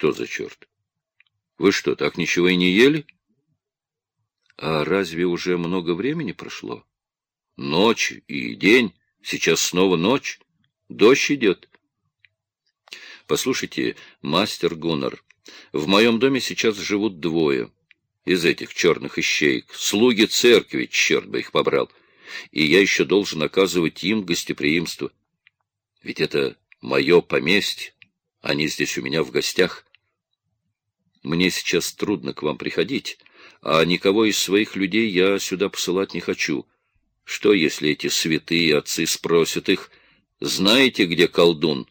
Что за черт? Вы что, так ничего и не ели? А разве уже много времени прошло? Ночь и день, сейчас снова ночь, дождь идет. Послушайте, мастер Гуннер, в моем доме сейчас живут двое из этих черных ищеек, слуги церкви, черт бы их побрал, и я еще должен оказывать им гостеприимство. Ведь это мое поместье, они здесь у меня в гостях. Мне сейчас трудно к вам приходить, а никого из своих людей я сюда посылать не хочу. Что, если эти святые отцы спросят их, знаете, где колдун?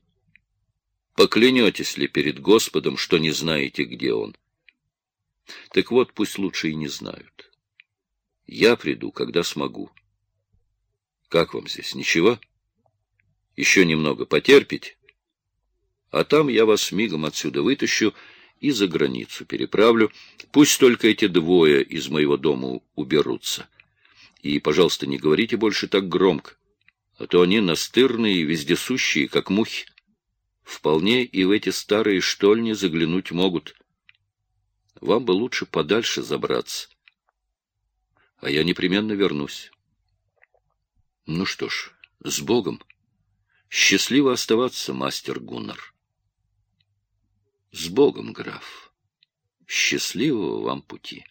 Поклянетесь ли перед Господом, что не знаете, где он? Так вот, пусть лучше и не знают. Я приду, когда смогу. Как вам здесь, ничего? Еще немного потерпите, а там я вас мигом отсюда вытащу и за границу переправлю. Пусть только эти двое из моего дома уберутся. И, пожалуйста, не говорите больше так громко, а то они настырные и вездесущие, как мухи. Вполне и в эти старые штольни заглянуть могут. Вам бы лучше подальше забраться. А я непременно вернусь. Ну что ж, с Богом. Счастливо оставаться, мастер Гуннар. С Богом, граф. Счастливого вам пути.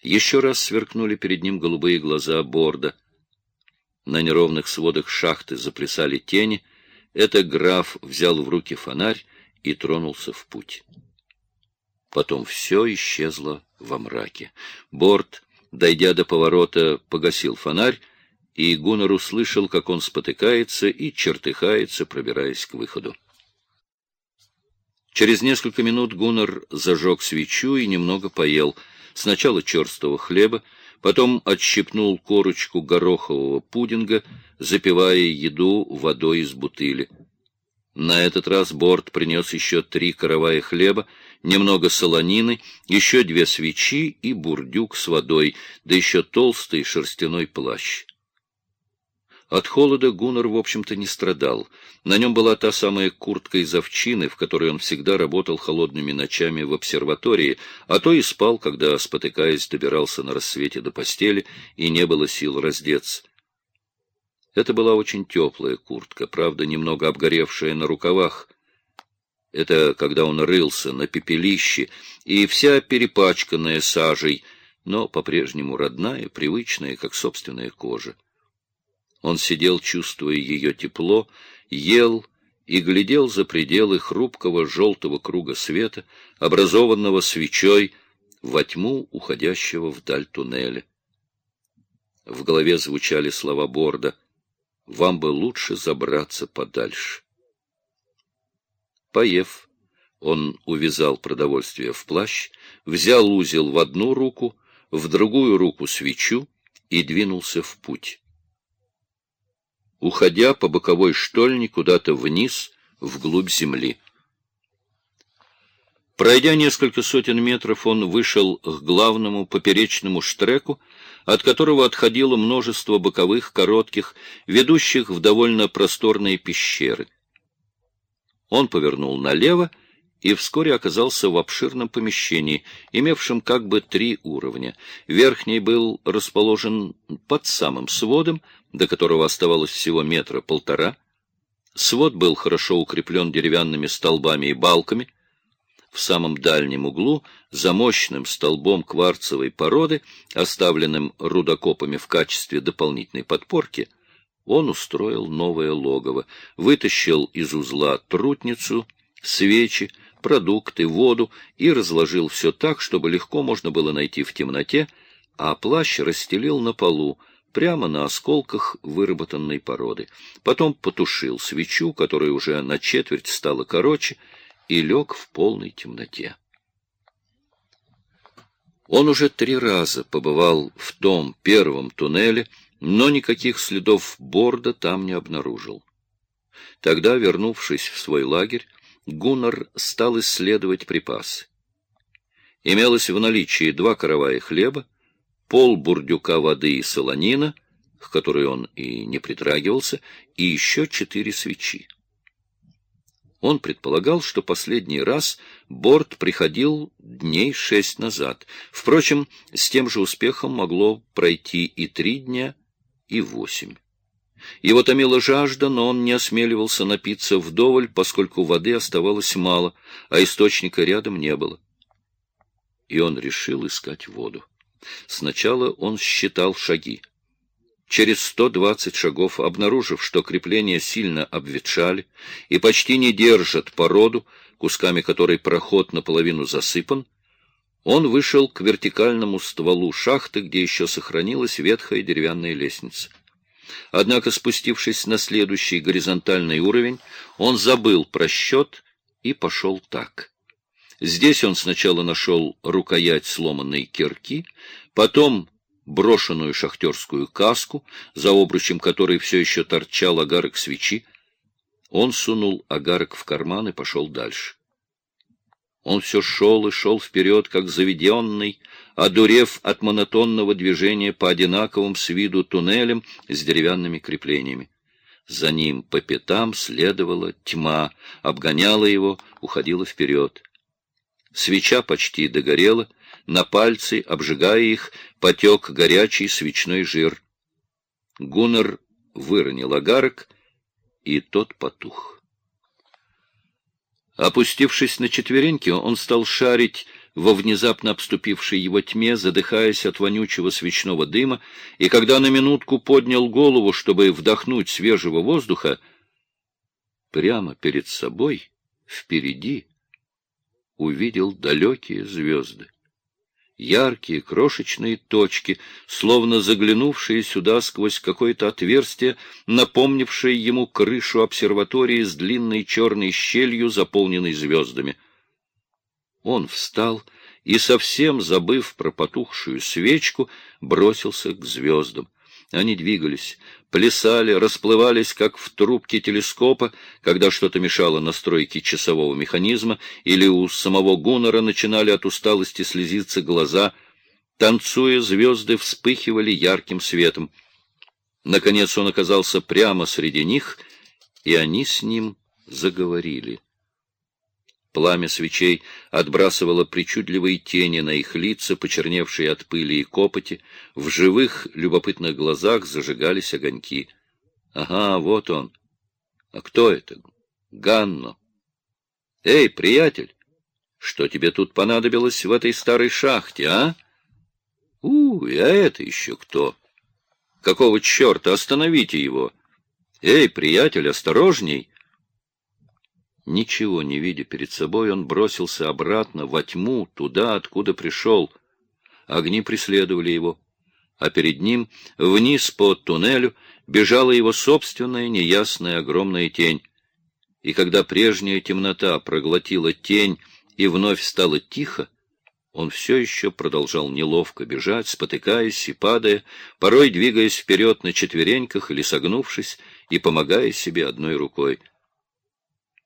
Еще раз сверкнули перед ним голубые глаза Борда. На неровных сводах шахты заплясали тени. Это граф взял в руки фонарь и тронулся в путь. Потом все исчезло во мраке. Борт, дойдя до поворота, погасил фонарь, и Гуннар услышал, как он спотыкается и чертыхается, пробираясь к выходу. Через несколько минут Гуннар зажег свечу и немного поел. Сначала черстого хлеба, потом отщипнул корочку горохового пудинга, запивая еду водой из бутыли. На этот раз Борт принес еще три каравая хлеба, немного солонины, еще две свечи и бурдюк с водой, да еще толстый шерстяной плащ. От холода Гуннар, в общем-то, не страдал. На нем была та самая куртка из овчины, в которой он всегда работал холодными ночами в обсерватории, а то и спал, когда, спотыкаясь, добирался на рассвете до постели, и не было сил раздеться. Это была очень теплая куртка, правда, немного обгоревшая на рукавах. Это когда он рылся на пепелище, и вся перепачканная сажей, но по-прежнему родная, привычная, как собственная кожа. Он сидел, чувствуя ее тепло, ел и глядел за пределы хрупкого желтого круга света, образованного свечой, во тьму уходящего вдаль туннеля. В голове звучали слова Борда «Вам бы лучше забраться подальше». Поев, он увязал продовольствие в плащ, взял узел в одну руку, в другую руку свечу и двинулся в путь уходя по боковой штольне куда-то вниз, вглубь земли. Пройдя несколько сотен метров, он вышел к главному поперечному штреку, от которого отходило множество боковых, коротких, ведущих в довольно просторные пещеры. Он повернул налево и вскоре оказался в обширном помещении, имевшем как бы три уровня. Верхний был расположен под самым сводом, до которого оставалось всего метра полтора. Свод был хорошо укреплен деревянными столбами и балками. В самом дальнем углу, за мощным столбом кварцевой породы, оставленным рудокопами в качестве дополнительной подпорки, он устроил новое логово, вытащил из узла трутницу, свечи, продукты, воду и разложил все так, чтобы легко можно было найти в темноте, а плащ расстелил на полу, прямо на осколках выработанной породы. Потом потушил свечу, которая уже на четверть стала короче, и лег в полной темноте. Он уже три раза побывал в том первом туннеле, но никаких следов борда там не обнаружил. Тогда, вернувшись в свой лагерь, Гуннар стал исследовать припасы. Имелось в наличии два каравая хлеба, пол бурдюка воды и солонина, к которой он и не притрагивался, и еще четыре свечи. Он предполагал, что последний раз борт приходил дней шесть назад. Впрочем, с тем же успехом могло пройти и три дня, и восемь. Его томила жажда, но он не осмеливался напиться вдоволь, поскольку воды оставалось мало, а источника рядом не было. И он решил искать воду. Сначала он считал шаги. Через сто двадцать шагов, обнаружив, что крепления сильно обветшали и почти не держат породу, кусками которой проход наполовину засыпан, он вышел к вертикальному стволу шахты, где еще сохранилась ветхая деревянная лестница. Однако, спустившись на следующий горизонтальный уровень, он забыл про счет и пошел так. Здесь он сначала нашел рукоять сломанной кирки, потом брошенную шахтерскую каску, за обручем которой все еще торчал агарок свечи. Он сунул агарок в карман и пошел дальше. Он все шел и шел вперед, как заведенный, одурев от монотонного движения по одинаковым с виду туннелям с деревянными креплениями. За ним по пятам следовала тьма, обгоняла его, уходила вперед. Свеча почти догорела, на пальцы, обжигая их, потек горячий свечной жир. Гуннер выронил агарок, и тот потух. Опустившись на четвереньки, он стал шарить во внезапно обступившей его тьме, задыхаясь от вонючего свечного дыма, и когда на минутку поднял голову, чтобы вдохнуть свежего воздуха, прямо перед собой, впереди, увидел далекие звезды яркие крошечные точки, словно заглянувшие сюда сквозь какое-то отверстие, напомнившее ему крышу обсерватории с длинной черной щелью, заполненной звездами. Он встал и, совсем забыв про потухшую свечку, бросился к звездам. Они двигались, плясали, расплывались, как в трубке телескопа, когда что-то мешало настройке часового механизма, или у самого Гуннера начинали от усталости слезиться глаза. Танцуя, звезды вспыхивали ярким светом. Наконец он оказался прямо среди них, и они с ним заговорили. Пламя свечей отбрасывало причудливые тени на их лица, почерневшие от пыли и копоти. В живых, любопытных глазах зажигались огоньки. Ага, вот он. А кто это? Ганно. Эй, приятель, что тебе тут понадобилось в этой старой шахте, а? У, а это еще кто? Какого черта? Остановите его! Эй, приятель, осторожней! Ничего не видя перед собой, он бросился обратно во тьму, туда, откуда пришел. Огни преследовали его, а перед ним, вниз по туннелю, бежала его собственная неясная огромная тень. И когда прежняя темнота проглотила тень и вновь стало тихо, он все еще продолжал неловко бежать, спотыкаясь и падая, порой двигаясь вперед на четвереньках или согнувшись и помогая себе одной рукой —